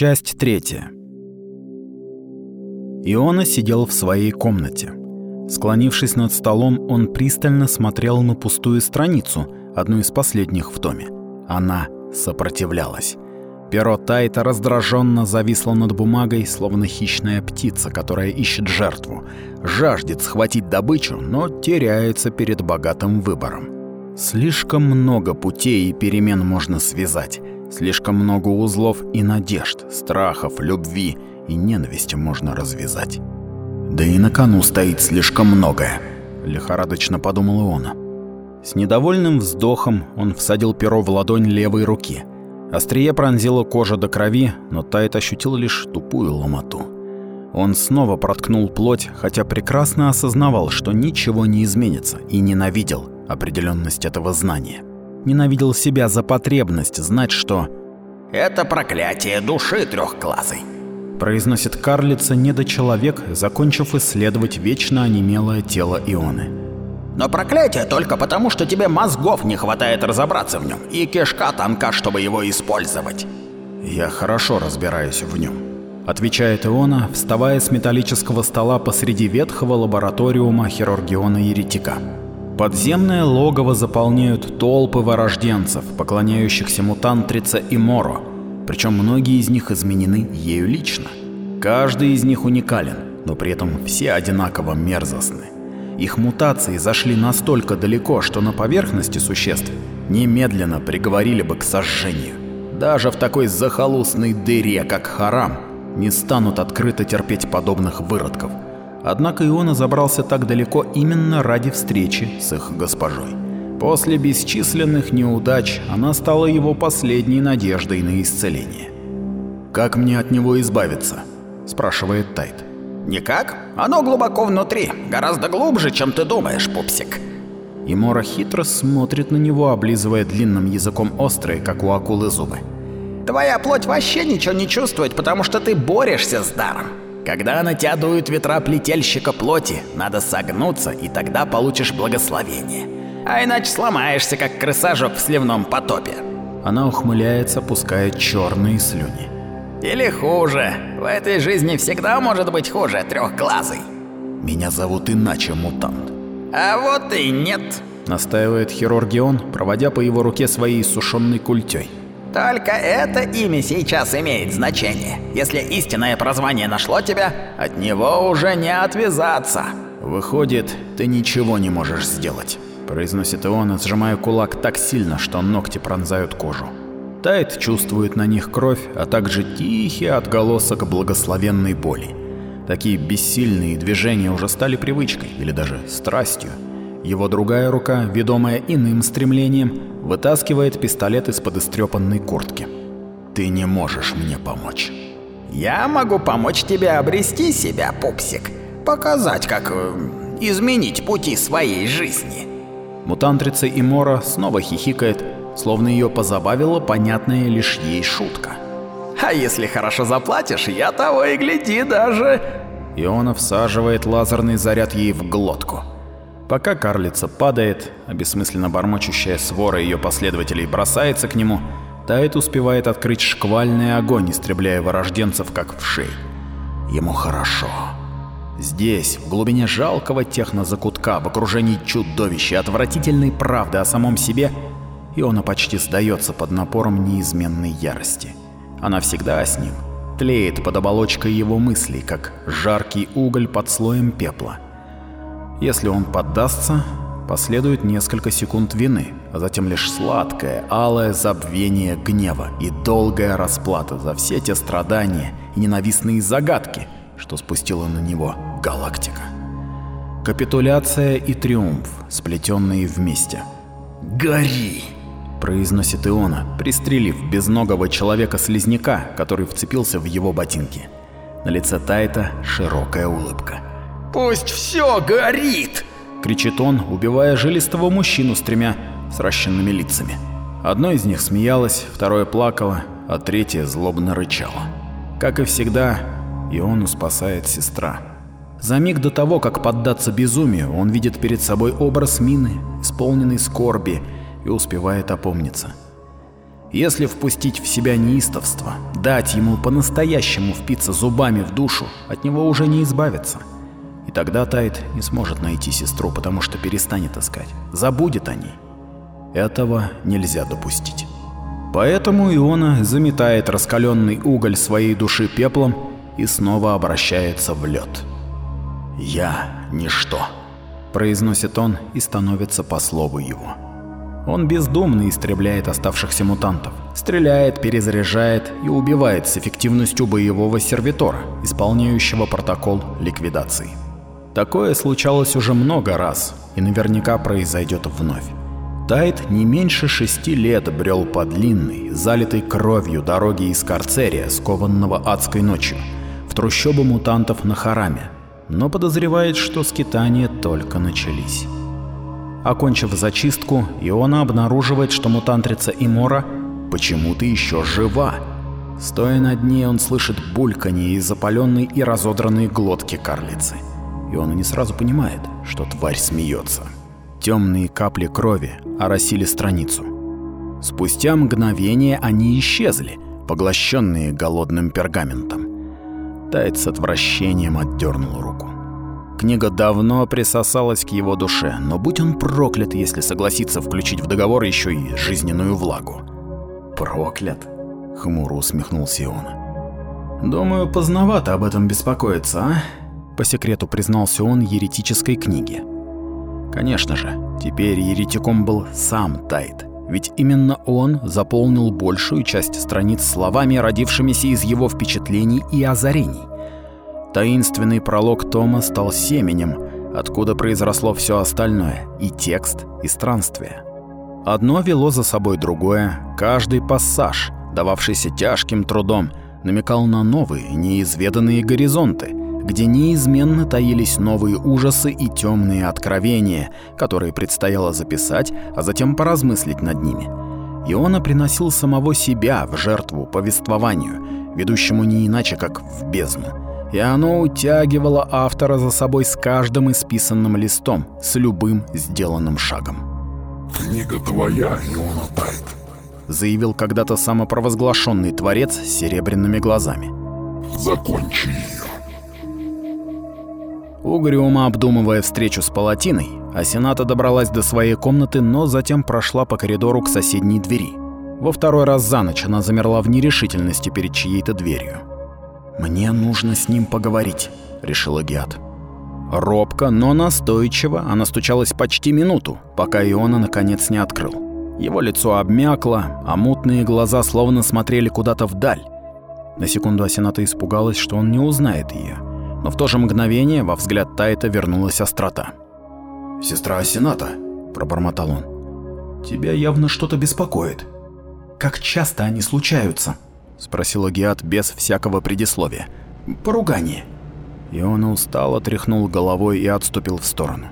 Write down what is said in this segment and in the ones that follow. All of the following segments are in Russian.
Часть третья. Иона сидел в своей комнате. Склонившись над столом, он пристально смотрел на пустую страницу, одну из последних в томе. Она сопротивлялась. Перо Тайта раздраженно зависло над бумагой, словно хищная птица, которая ищет жертву, жаждет схватить добычу, но теряется перед богатым выбором. Слишком много путей и перемен можно связать, слишком много узлов и надежд, страхов, любви и ненависти можно развязать. Да и на кону стоит слишком многое, лихорадочно подумал он. С недовольным вздохом он всадил перо в ладонь левой руки. Острие пронзило кожу до крови, но Тайт ощутил лишь тупую ломоту. Он снова проткнул плоть, хотя прекрасно осознавал, что ничего не изменится, и ненавидел определенность этого знания. Ненавидел себя за потребность знать, что «Это проклятие души трехглазой», произносит карлица недочеловек, закончив исследовать вечно онемелое тело Ионы. Но проклятие только потому, что тебе мозгов не хватает разобраться в нем, и кишка тонка, чтобы его использовать. Я хорошо разбираюсь в нем, отвечает Иона, вставая с металлического стола посреди ветхого лабораториума хирургиона еретика. Подземное логово заполняют толпы ворожденцев, поклоняющихся мутантрице и Моро, причем многие из них изменены ею лично. Каждый из них уникален, но при этом все одинаково мерзостны. Их мутации зашли настолько далеко, что на поверхности существ немедленно приговорили бы к сожжению. Даже в такой захолустной дыре, как Харам, не станут открыто терпеть подобных выродков. Однако Иона забрался так далеко именно ради встречи с их госпожой. После бесчисленных неудач она стала его последней надеждой на исцеление. «Как мне от него избавиться?» – спрашивает Тайт. «Никак. Оно глубоко внутри, гораздо глубже, чем ты думаешь, пупсик». И Мора хитро смотрит на него, облизывая длинным языком острые, как у акулы, зубы. «Твоя плоть вообще ничего не чувствует, потому что ты борешься с даром. Когда на тебя дуют ветра плетельщика плоти, надо согнуться, и тогда получишь благословение а иначе сломаешься, как крысажок в сливном потопе. Она ухмыляется, пуская черные слюни. Или хуже. В этой жизни всегда может быть хуже трехглазый. Меня зовут иначе, мутант. А вот и нет. Настаивает хирургион, проводя по его руке своей сушеной культей. Только это имя сейчас имеет значение. Если истинное прозвание нашло тебя, от него уже не отвязаться. Выходит, ты ничего не можешь сделать произносит Иона, сжимая кулак так сильно, что ногти пронзают кожу. Тайт чувствует на них кровь, а также тихий отголосок благословенной боли. Такие бессильные движения уже стали привычкой или даже страстью. Его другая рука, ведомая иным стремлением, вытаскивает пистолет из-под истрепанной куртки. «Ты не можешь мне помочь». «Я могу помочь тебе обрести себя, пупсик. Показать, как э, изменить пути своей жизни». Мутантрица Имора снова хихикает, словно ее позабавила понятная лишь ей шутка. «А если хорошо заплатишь, я того и гляди даже...» Иона всаживает лазерный заряд ей в глотку. Пока карлица падает, а бессмысленно бормочущая свора ее последователей бросается к нему, Тайт успевает открыть шквальный огонь, истребляя ворожденцев как в шей. Ему хорошо. Здесь, в глубине жалкого технозакутка, в окружении чудовища и отвратительной правды о самом себе, Иона почти сдается под напором неизменной ярости. Она всегда с ним, тлеет под оболочкой его мыслей, как жаркий уголь под слоем пепла. Если он поддастся, последует несколько секунд вины, а затем лишь сладкое, алое забвение гнева и долгая расплата за все те страдания и ненавистные загадки, что спустила на него галактика. Капитуляция и триумф, сплетенные вместе. «Гори!» – произносит Иона, пристрелив безногого человека-слизняка, который вцепился в его ботинки. На лице Тайта широкая улыбка. «Пусть все горит!» – кричит он, убивая жилистого мужчину с тремя сращенными лицами. Одно из них смеялось, второе плакало, а третье злобно рычало. Как и всегда, Иону спасает сестра. За миг до того, как поддаться безумию, он видит перед собой образ Мины, исполненный скорби, и успевает опомниться. Если впустить в себя неистовство, дать ему по-настоящему впиться зубами в душу, от него уже не избавиться. И тогда Тайт не сможет найти сестру, потому что перестанет искать, забудет о ней. Этого нельзя допустить. Поэтому Иона заметает раскаленный уголь своей души пеплом и снова обращается в лед. «Я – ничто», – произносит он и становится по слову его. Он бездумно истребляет оставшихся мутантов, стреляет, перезаряжает и убивает с эффективностью боевого сервитора, исполняющего протокол ликвидации. Такое случалось уже много раз и наверняка произойдет вновь. Тайт не меньше шести лет брел по длинной, залитой кровью дороге из Карцерия, скованного адской ночью, в трущобы мутантов на Хараме, но подозревает, что скитания только начались. Окончив зачистку, Иона обнаруживает, что мутантрица Имора почему-то еще жива. Стоя над ней, он слышит бульканье из запаленной и разодранной глотки карлицы. И он не сразу понимает, что тварь смеется. Темные капли крови оросили страницу. Спустя мгновение они исчезли, поглощенные голодным пергаментом. Тайт с отвращением отдернул руку. Книга давно присосалась к его душе, но будь он проклят, если согласится включить в договор еще и жизненную влагу. «Проклят?» — хмуро усмехнулся он. «Думаю, поздновато об этом беспокоиться, а?» По секрету признался он еретической книге. Конечно же, теперь еретиком был сам Тайт, ведь именно он заполнил большую часть страниц словами, родившимися из его впечатлений и озарений. Таинственный пролог Тома стал семенем, откуда произросло все остальное, и текст, и странствие. Одно вело за собой другое, каждый пассаж, дававшийся тяжким трудом, намекал на новые, неизведанные горизонты, где неизменно таились новые ужасы и темные откровения, которые предстояло записать, а затем поразмыслить над ними. Иона приносил самого себя в жертву повествованию, ведущему не иначе, как в бездну. И оно утягивало автора за собой с каждым исписанным листом, с любым сделанным шагом. «Книга твоя, Иона Тайт», — заявил когда-то самопровозглашенный творец с серебряными глазами. «Закончи ее». Угрюмо обдумывая встречу с Палатиной, Асената добралась до своей комнаты, но затем прошла по коридору к соседней двери. Во второй раз за ночь она замерла в нерешительности перед чьей-то дверью. «Мне нужно с ним поговорить», — решила Гиат. Робко, но настойчиво она стучалась почти минуту, пока Иона наконец не открыл. Его лицо обмякло, а мутные глаза словно смотрели куда-то вдаль. На секунду Асената испугалась, что он не узнает ее но в то же мгновение во взгляд Тайта вернулась острота. «Сестра Асената», — пробормотал он, — «тебя явно что-то беспокоит». «Как часто они случаются?» — спросила Гиат без всякого предисловия. «Поругание». И он устало тряхнул головой и отступил в сторону.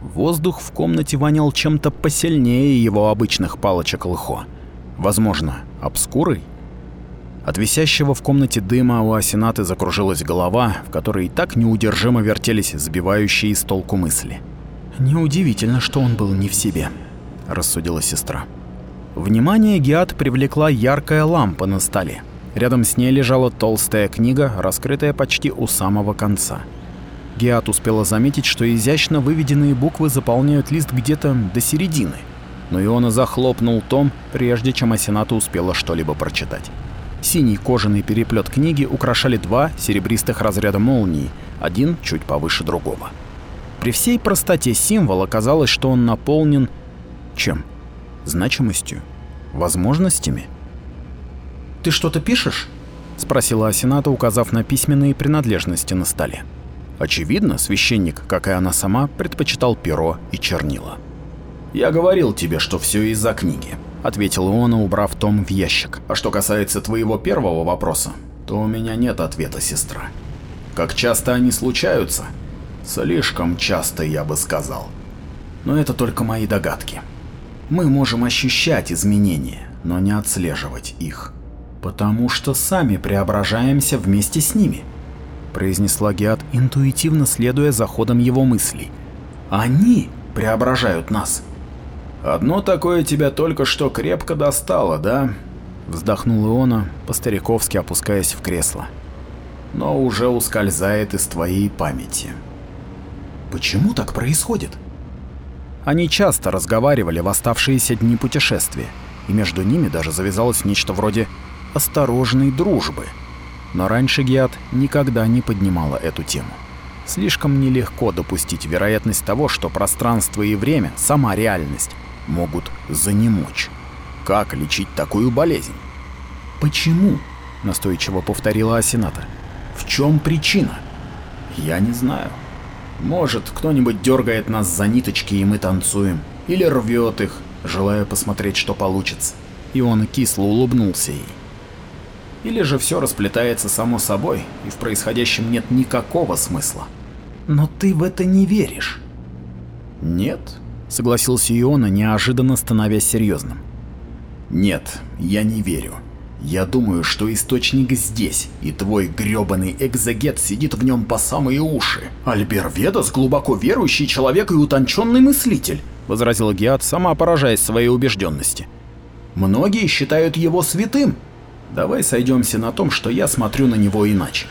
Воздух в комнате вонял чем-то посильнее его обычных палочек лхо. Возможно, обскурой? От висящего в комнате дыма у Асенаты закружилась голова, в которой и так неудержимо вертелись сбивающие с толку мысли. «Неудивительно, что он был не в себе», – рассудила сестра. Внимание Геат привлекла яркая лампа на столе. Рядом с ней лежала толстая книга, раскрытая почти у самого конца. Геат успела заметить, что изящно выведенные буквы заполняют лист где-то до середины, но Иона захлопнул том, прежде чем Асената успела что-либо прочитать. Синий кожаный переплет книги украшали два серебристых разряда молнии, один чуть повыше другого. При всей простоте символа казалось, что он наполнен чем? Значимостью? Возможностями? «Ты что-то пишешь?» — спросила Асената, указав на письменные принадлежности на столе. Очевидно, священник, как и она сама, предпочитал перо и чернила. «Я говорил тебе, что все из-за книги», — ответил он, убрав том в ящик. «А что касается твоего первого вопроса, то у меня нет ответа, сестра. Как часто они случаются? Слишком часто, я бы сказал. Но это только мои догадки. Мы можем ощущать изменения, но не отслеживать их. Потому что сами преображаемся вместе с ними», — произнесла Геат, интуитивно следуя за ходом его мыслей. «Они преображают нас». Одно такое тебя только что крепко достало, да? Вздохнул Иона, по-стариковски опускаясь в кресло. Но уже ускользает из твоей памяти. Почему так происходит? Они часто разговаривали в оставшиеся дни путешествия, и между ними даже завязалось нечто вроде осторожной дружбы. Но раньше Гиат никогда не поднимала эту тему. Слишком нелегко допустить вероятность того, что пространство и время, сама реальность, могут занемочь. Как лечить такую болезнь? Почему? Настойчиво повторила Асината. В чем причина? Я не знаю. Может, кто-нибудь дергает нас за ниточки и мы танцуем. Или рвет их, желая посмотреть, что получится. И он кисло улыбнулся ей. Или же все расплетается само собой, и в происходящем нет никакого смысла. Но ты в это не веришь. Нет, согласился Иона, неожиданно становясь серьезным. Нет, я не верю. Я думаю, что источник здесь, и твой грёбаный экзегет сидит в нем по самые уши. Альбер Ведас глубоко верующий человек и утонченный мыслитель, возразил Гиат, сама поражаясь своей убежденности. Многие считают его святым. Давай сойдемся на том, что я смотрю на него иначе.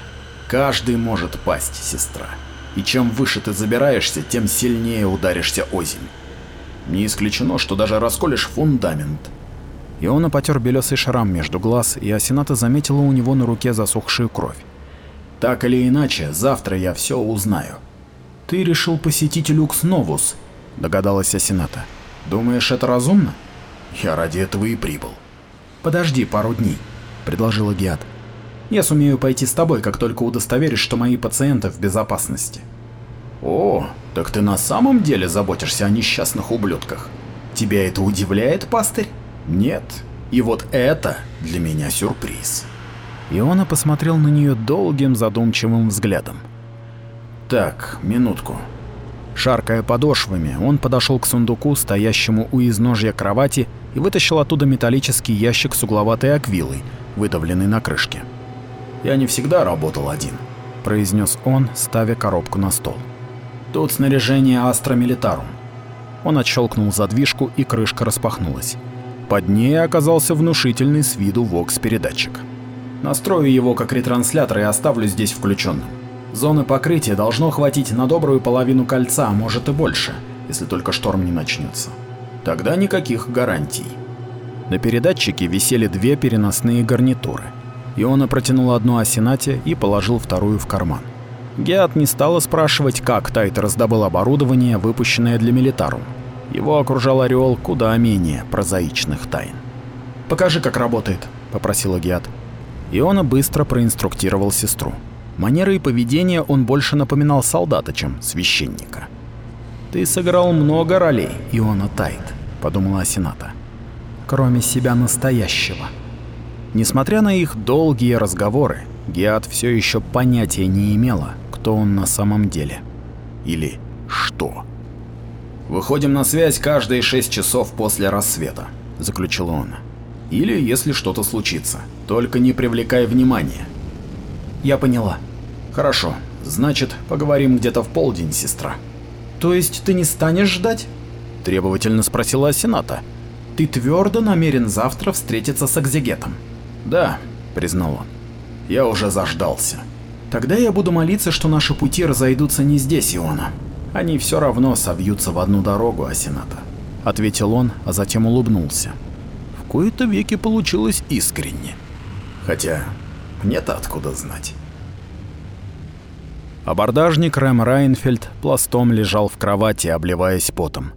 Каждый может пасть, сестра. И чем выше ты забираешься, тем сильнее ударишься о землю. Не исключено, что даже расколешь фундамент, Иона потер белесый шрам между глаз, и Асената заметила у него на руке засохшую кровь. «Так или иначе, завтра я все узнаю». «Ты решил посетить Люкс Новус», — догадалась Асената. «Думаешь, это разумно?» «Я ради этого и прибыл». «Подожди пару дней», — предложила Гиат. «Я сумею пойти с тобой, как только удостоверишь, что мои пациенты в безопасности». «О, так ты на самом деле заботишься о несчастных ублюдках? Тебя это удивляет, пастырь?» Нет. И вот это для меня сюрприз. Иона посмотрел на нее долгим задумчивым взглядом. Так, минутку. Шаркая подошвами, он подошел к сундуку, стоящему у изножья кровати, и вытащил оттуда металлический ящик с угловатой аквилой, выдавленный на крышке. «Я не всегда работал один», — произнес он, ставя коробку на стол. «Тут снаряжение Астра Милитарум». Он отщелкнул задвижку, и крышка распахнулась. Под ней оказался внушительный с виду вокс-передатчик. Настрою его как ретранслятор и оставлю здесь включенным. Зоны покрытия должно хватить на добрую половину кольца, а может и больше, если только шторм не начнется. Тогда никаких гарантий. На передатчике висели две переносные гарнитуры. Иона протянул одну Асенате и положил вторую в карман. Геат не стала спрашивать, как Тайт раздобыл оборудование, выпущенное для Милитарум. Его окружал ореол куда менее прозаичных тайн. «Покажи, как работает», — попросила Гиат. Иона быстро проинструктировал сестру. Манерой и поведение он больше напоминал солдата, чем священника. «Ты сыграл много ролей, Иона Тайт», — подумала Асената. «Кроме себя настоящего». Несмотря на их долгие разговоры, Гиат все еще понятия не имела, кто он на самом деле. Или что. Выходим на связь каждые шесть часов после рассвета, заключил он. Или если что-то случится, только не привлекай внимания. Я поняла. Хорошо. Значит, поговорим где-то в полдень, сестра. То есть ты не станешь ждать? требовательно спросила Асената. Ты твердо намерен завтра встретиться с Экзегетом? Да, признал он. Я уже заждался. Тогда я буду молиться, что наши пути разойдутся не здесь, Иона. Они все равно совьются в одну дорогу, Асената, ответил он, а затем улыбнулся. В кои-то веки получилось искренне. Хотя мне-то откуда знать. Абордажник Рэм Райнфельд пластом лежал в кровати, обливаясь потом.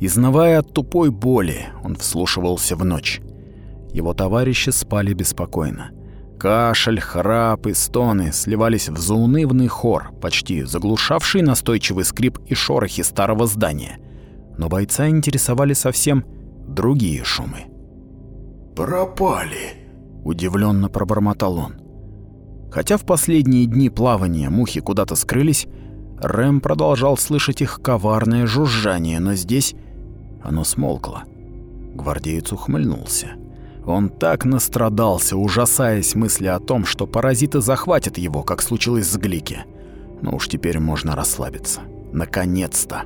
Изнывая от тупой боли, он вслушивался в ночь. Его товарищи спали беспокойно. Кашель, храп и стоны сливались в заунывный хор, почти заглушавший настойчивый скрип и шорохи старого здания. Но бойца интересовали совсем другие шумы. «Пропали», — удивленно пробормотал он. Хотя в последние дни плавания мухи куда-то скрылись, Рэм продолжал слышать их коварное жужжание, но здесь оно смолкло. Гвардеец ухмыльнулся. Он так настрадался, ужасаясь мысли о том, что паразиты захватят его, как случилось с Глики. Но уж теперь можно расслабиться. Наконец-то.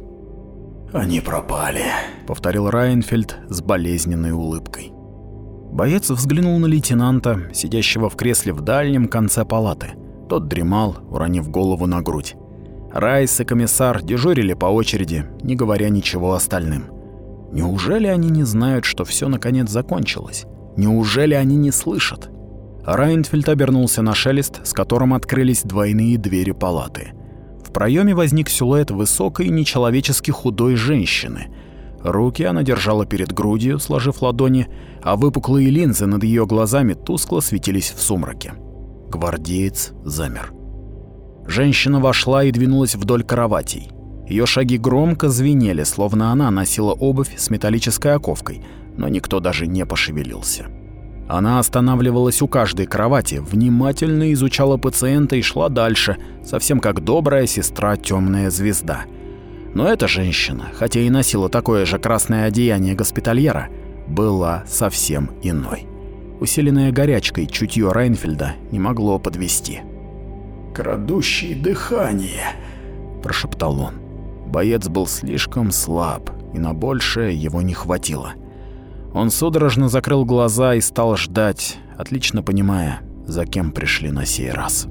«Они пропали», — повторил Райнфельд с болезненной улыбкой. Боец взглянул на лейтенанта, сидящего в кресле в дальнем конце палаты. Тот дремал, уронив голову на грудь. Райс и комиссар дежурили по очереди, не говоря ничего остальным. Неужели они не знают, что все наконец закончилось? Неужели они не слышат? Райнфельд обернулся на шелест, с которым открылись двойные двери палаты. В проеме возник силуэт высокой, нечеловечески худой женщины. Руки она держала перед грудью, сложив ладони, а выпуклые линзы над ее глазами тускло светились в сумраке. Гвардеец замер. Женщина вошла и двинулась вдоль кроватей. Ее шаги громко звенели, словно она носила обувь с металлической оковкой, но никто даже не пошевелился. Она останавливалась у каждой кровати, внимательно изучала пациента и шла дальше, совсем как добрая сестра Темная звезда. Но эта женщина, хотя и носила такое же красное одеяние госпитальера, была совсем иной. Усиленное горячкой чутье Райнфельда не могло подвести. «Крадущее дыхание», – прошептал он. Боец был слишком слаб, и на большее его не хватило. Он судорожно закрыл глаза и стал ждать, отлично понимая, за кем пришли на сей раз.